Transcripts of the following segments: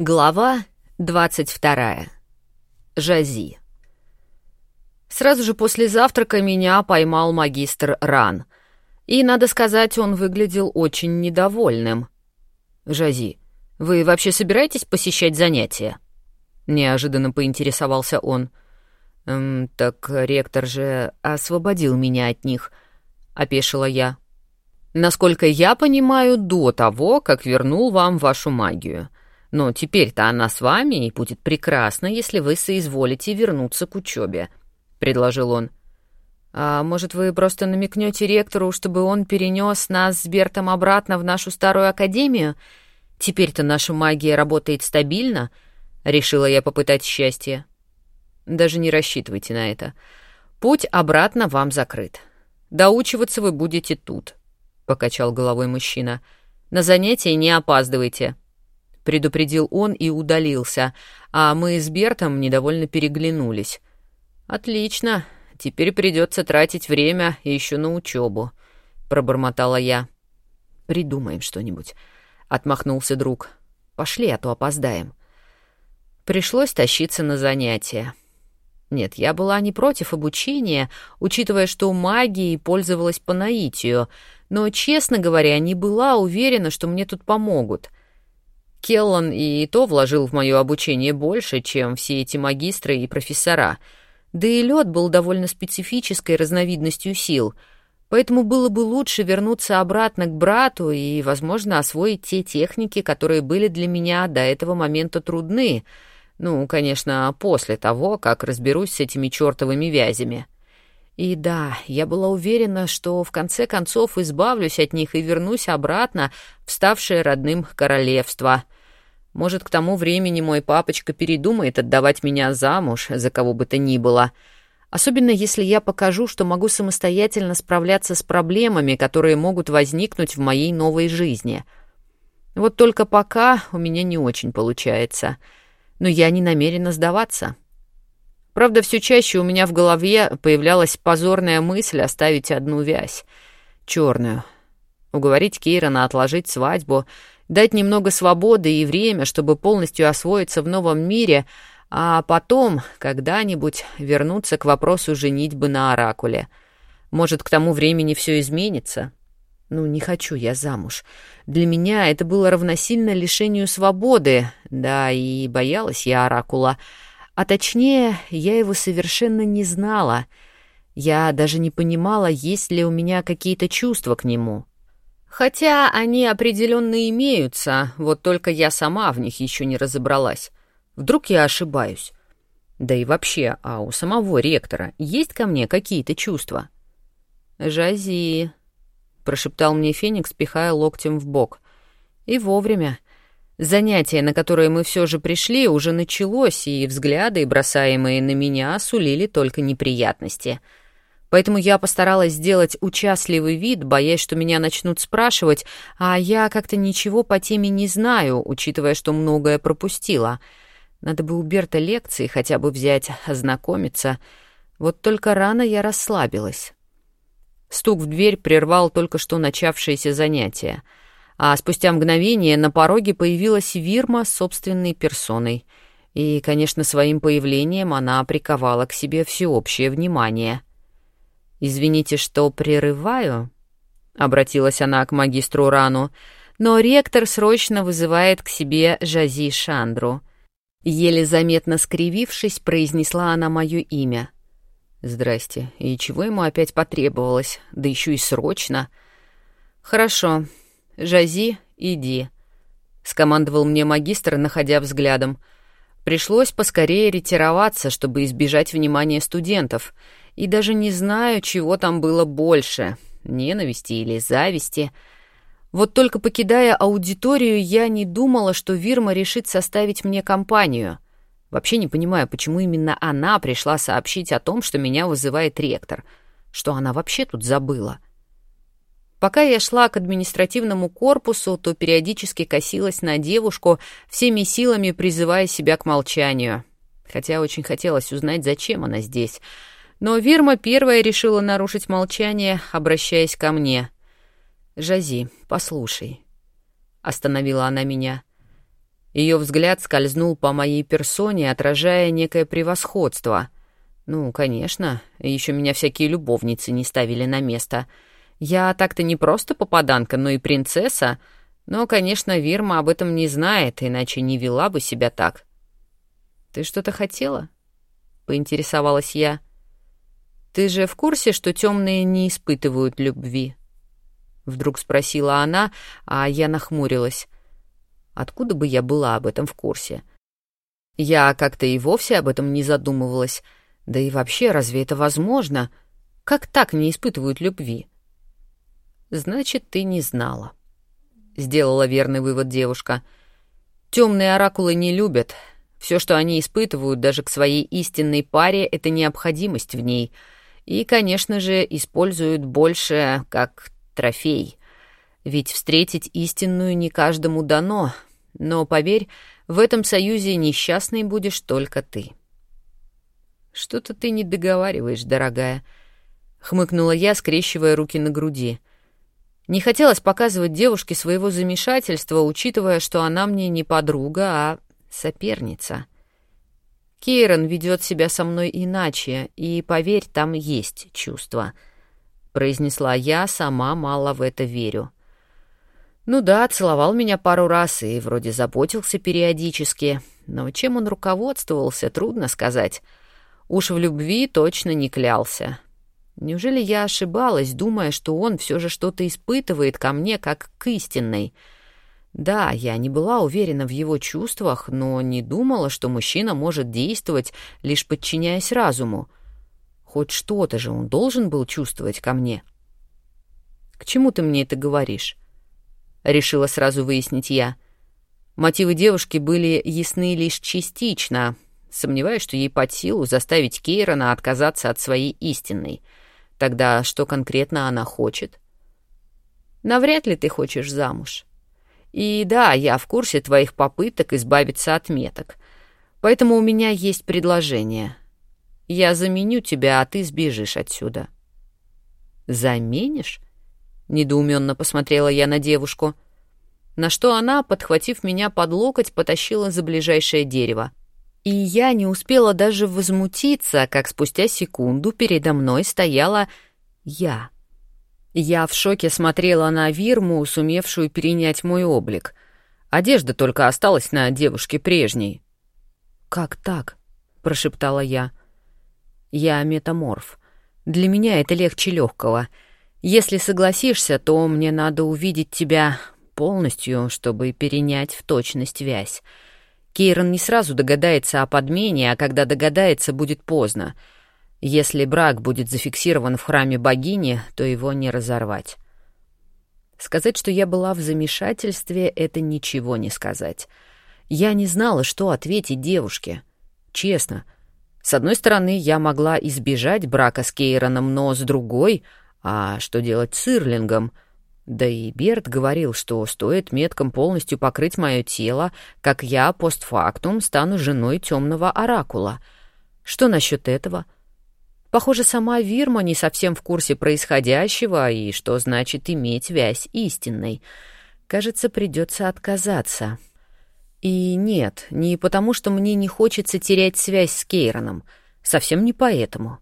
Глава 22. Жази. Сразу же после завтрака меня поймал магистр Ран. И, надо сказать, он выглядел очень недовольным. «Жази, вы вообще собираетесь посещать занятия?» Неожиданно поинтересовался он. «Эм, «Так ректор же освободил меня от них», — опешила я. «Насколько я понимаю, до того, как вернул вам вашу магию». Но теперь-то она с вами, и будет прекрасно, если вы соизволите вернуться к учебе», — предложил он. «А может, вы просто намекнете ректору, чтобы он перенес нас с Бертом обратно в нашу старую академию? Теперь-то наша магия работает стабильно», — решила я попытать счастье. «Даже не рассчитывайте на это. Путь обратно вам закрыт. Доучиваться вы будете тут», — покачал головой мужчина. «На занятия не опаздывайте» предупредил он и удалился, а мы с Бертом недовольно переглянулись. Отлично, теперь придется тратить время еще на учебу, пробормотала я. Придумаем что-нибудь, отмахнулся друг. Пошли, а то опоздаем. Пришлось тащиться на занятия. Нет, я была не против обучения, учитывая, что магией пользовалась по наитию, но, честно говоря, не была уверена, что мне тут помогут — Келлан и то вложил в мое обучение больше, чем все эти магистры и профессора. Да и лед был довольно специфической разновидностью сил, поэтому было бы лучше вернуться обратно к брату и, возможно, освоить те техники, которые были для меня до этого момента трудны. Ну, конечно, после того, как разберусь с этими чертовыми вязями. И да, я была уверена, что в конце концов избавлюсь от них и вернусь обратно в ставшее родным королевство. Может, к тому времени мой папочка передумает отдавать меня замуж за кого бы то ни было. Особенно если я покажу, что могу самостоятельно справляться с проблемами, которые могут возникнуть в моей новой жизни. Вот только пока у меня не очень получается. Но я не намерена сдаваться. Правда, все чаще у меня в голове появлялась позорная мысль оставить одну вязь. черную. Уговорить Кейрона отложить свадьбу, дать немного свободы и время, чтобы полностью освоиться в новом мире, а потом когда-нибудь вернуться к вопросу женитьбы на Оракуле. Может, к тому времени все изменится? Ну, не хочу я замуж. Для меня это было равносильно лишению свободы, да и боялась я Оракула — а точнее, я его совершенно не знала. Я даже не понимала, есть ли у меня какие-то чувства к нему. Хотя они определенно имеются, вот только я сама в них еще не разобралась. Вдруг я ошибаюсь. Да и вообще, а у самого ректора есть ко мне какие-то чувства? «Жази», — прошептал мне Феникс, пихая локтем в бок. И вовремя. Занятие, на которое мы все же пришли, уже началось, и взгляды, бросаемые на меня, сулили только неприятности. Поэтому я постаралась сделать участливый вид, боясь, что меня начнут спрашивать, а я как-то ничего по теме не знаю, учитывая, что многое пропустила. Надо бы у Берта лекции хотя бы взять, ознакомиться. Вот только рано я расслабилась. Стук в дверь прервал только что начавшееся занятие — а спустя мгновение на пороге появилась Вирма собственной персоной. И, конечно, своим появлением она приковала к себе всеобщее внимание. «Извините, что прерываю», — обратилась она к магистру Рану, «но ректор срочно вызывает к себе Жази Шандру». Еле заметно скривившись, произнесла она мое имя. «Здрасте. И чего ему опять потребовалось? Да еще и срочно». «Хорошо. «Жази, иди», — скомандовал мне магистр, находя взглядом. Пришлось поскорее ретироваться, чтобы избежать внимания студентов, и даже не знаю, чего там было больше — ненависти или зависти. Вот только покидая аудиторию, я не думала, что Вирма решит составить мне компанию. Вообще не понимаю, почему именно она пришла сообщить о том, что меня вызывает ректор. Что она вообще тут забыла?» Пока я шла к административному корпусу, то периодически косилась на девушку, всеми силами призывая себя к молчанию. Хотя очень хотелось узнать, зачем она здесь. Но Вирма первая решила нарушить молчание, обращаясь ко мне. «Жази, послушай». Остановила она меня. Ее взгляд скользнул по моей персоне, отражая некое превосходство. Ну, конечно, еще меня всякие любовницы не ставили на место. Я так-то не просто попаданка, но и принцесса. Но, конечно, Вирма об этом не знает, иначе не вела бы себя так. «Ты что-то хотела?» — поинтересовалась я. «Ты же в курсе, что темные не испытывают любви?» Вдруг спросила она, а я нахмурилась. Откуда бы я была об этом в курсе? Я как-то и вовсе об этом не задумывалась. Да и вообще, разве это возможно? Как так не испытывают любви? Значит, ты не знала. Сделала верный вывод девушка. Темные оракулы не любят. Все, что они испытывают даже к своей истинной паре, это необходимость в ней. И, конечно же, используют больше как трофей. Ведь встретить истинную не каждому дано, но, поверь, в этом союзе несчастной будешь только ты. «Что-то ты не договариваешь, дорогая», — хмыкнула я, скрещивая руки на груди. Не хотелось показывать девушке своего замешательства, учитывая, что она мне не подруга, а соперница. Кейрон ведет себя со мной иначе, и, поверь, там есть чувства —— произнесла я, сама мало в это верю. Ну да, целовал меня пару раз и вроде заботился периодически, но чем он руководствовался, трудно сказать. Уж в любви точно не клялся. Неужели я ошибалась, думая, что он все же что-то испытывает ко мне как к истинной? Да, я не была уверена в его чувствах, но не думала, что мужчина может действовать, лишь подчиняясь разуму. Хоть что-то же он должен был чувствовать ко мне. «К чему ты мне это говоришь?» Решила сразу выяснить я. Мотивы девушки были ясны лишь частично. Сомневаюсь, что ей под силу заставить Кейрона отказаться от своей истинной. Тогда что конкретно она хочет? Навряд ли ты хочешь замуж. И да, я в курсе твоих попыток избавиться от меток. Поэтому у меня есть предложение — я заменю тебя, а ты сбежишь отсюда». «Заменишь?» — недоуменно посмотрела я на девушку. На что она, подхватив меня под локоть, потащила за ближайшее дерево. И я не успела даже возмутиться, как спустя секунду передо мной стояла я. Я в шоке смотрела на Вирму, сумевшую перенять мой облик. Одежда только осталась на девушке прежней. «Как так?» — прошептала я. Я метаморф. Для меня это легче легкого. Если согласишься, то мне надо увидеть тебя полностью, чтобы перенять в точность вязь. Кейрон не сразу догадается о подмене, а когда догадается, будет поздно. Если брак будет зафиксирован в храме богини, то его не разорвать. Сказать, что я была в замешательстве, это ничего не сказать. Я не знала, что ответить девушке. Честно — с одной стороны, я могла избежать брака с Кейроном, но с другой... А что делать с Ирлингом? Да и Берт говорил, что стоит меткам полностью покрыть мое тело, как я постфактум стану женой темного оракула. Что насчет этого? Похоже, сама Вирма не совсем в курсе происходящего и что значит иметь вязь истинной. Кажется, придется отказаться. И нет, не потому, что мне не хочется терять связь с Кейроном. Совсем не поэтому.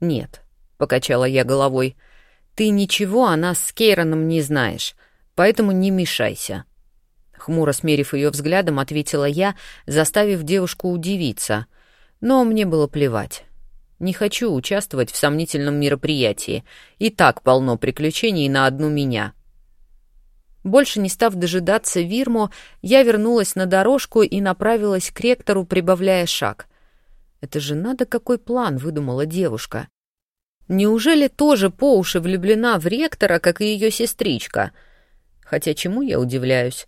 Нет, — покачала я головой, — ты ничего о нас с Кейроном не знаешь, поэтому не мешайся. Хмуро смерив ее взглядом, ответила я, заставив девушку удивиться. Но мне было плевать. Не хочу участвовать в сомнительном мероприятии. И так полно приключений на одну меня — больше не став дожидаться Вирму, я вернулась на дорожку и направилась к ректору, прибавляя шаг. Это же надо какой план, выдумала девушка. Неужели тоже по уши влюблена в ректора, как и ее сестричка? Хотя чему я удивляюсь?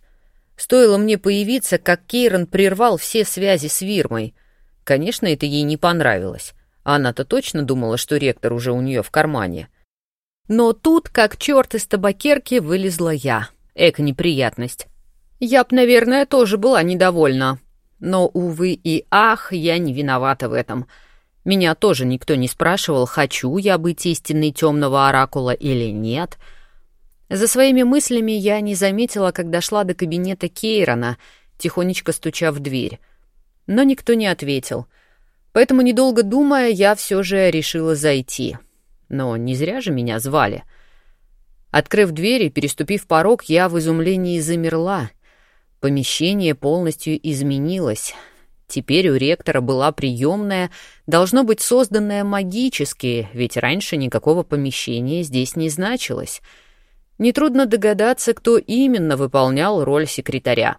Стоило мне появиться, как Кейрон прервал все связи с Вирмой. Конечно, это ей не понравилось. Она-то точно думала, что ректор уже у нее в кармане. Но тут, как черт из табакерки, вылезла я. Эк, неприятность. Я б, наверное, тоже была недовольна. Но, увы и ах, я не виновата в этом. Меня тоже никто не спрашивал, хочу я быть истинной темного оракула или нет. За своими мыслями я не заметила, как дошла до кабинета Кейрона. тихонечко стуча в дверь. Но никто не ответил. Поэтому, недолго думая, я все же решила зайти. Но не зря же меня звали. Открыв дверь и переступив порог, я в изумлении замерла. Помещение полностью изменилось. Теперь у ректора была приемная, должно быть созданная магически, ведь раньше никакого помещения здесь не значилось. Нетрудно догадаться, кто именно выполнял роль секретаря.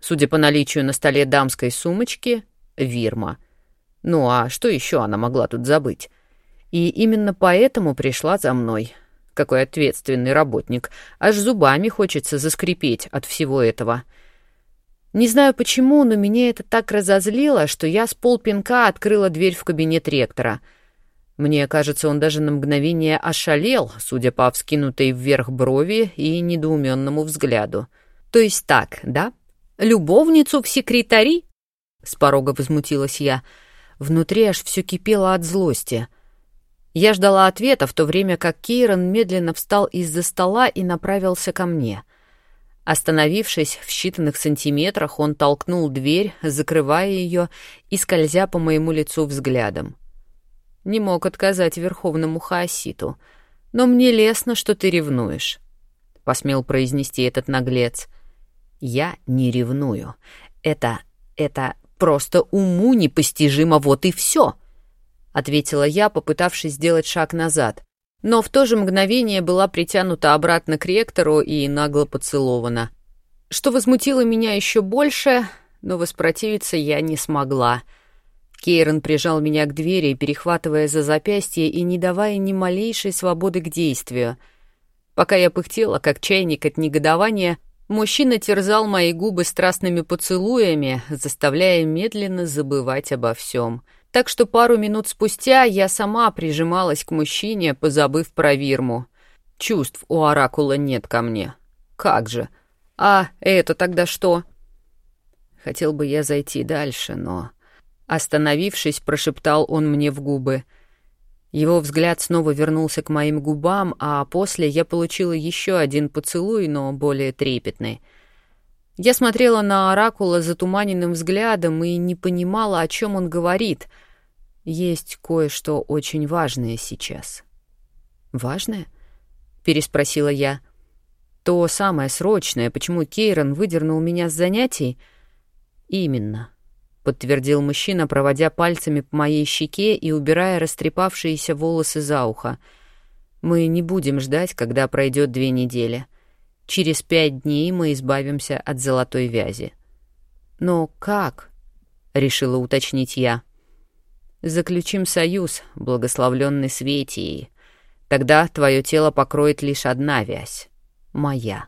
Судя по наличию на столе дамской сумочки, Вирма. Ну а что еще она могла тут забыть? И именно поэтому пришла за мной. Какой ответственный работник. Аж зубами хочется заскрипеть от всего этого. — не знаю почему, но меня это так разозлило, что я с полпинка открыла дверь в кабинет ректора. Мне кажется, он даже на мгновение ошалел, судя по вскинутой вверх брови и недоуменному взгляду. «То есть так, да? Любовницу в секретари?» С порога возмутилась я. Внутри аж все кипело от злости. Я ждала ответа, в то время как Кейрон медленно встал из-за стола и направился ко мне — Остановившись в считанных сантиметрах, он толкнул дверь, закрывая ее и скользя по моему лицу взглядом. Не мог отказать верховному хаоситу. «Но мне лестно, что ты ревнуешь», — посмел произнести этот наглец. «Я не ревную. Это... это просто уму непостижимо, вот и все», — ответила я, попытавшись сделать шаг назад но в то же мгновение была притянута обратно к ректору и нагло поцелована. Что возмутило меня еще больше, но воспротивиться я не смогла. Кейрон прижал меня к двери, перехватывая за запястье и не давая ни малейшей свободы к действию. Пока я пыхтела, как чайник от негодования, мужчина терзал мои губы страстными поцелуями, заставляя медленно забывать обо всем — так что пару минут спустя я сама прижималась к мужчине, позабыв про Вирму. Чувств у Оракула нет ко мне. Как же? А это тогда что? Хотел бы я зайти дальше, но... Остановившись, прошептал он мне в губы. Его взгляд снова вернулся к моим губам, а после я получила еще один поцелуй, но более трепетный — я смотрела на Оракула затуманенным взглядом и не понимала, о чем он говорит — есть кое-что очень важное сейчас. Важное? переспросила я. То самое срочное, почему Кейрон выдернул меня с занятий? Именно, подтвердил мужчина, проводя пальцами по моей щеке и убирая растрепавшиеся волосы за ухо. Мы не будем ждать, когда пройдет две недели. Через пять дней мы избавимся от золотой вязи. Но как? решила уточнить я. Заключим союз, благословленный Светией. Тогда твое тело покроет лишь одна вязь — моя.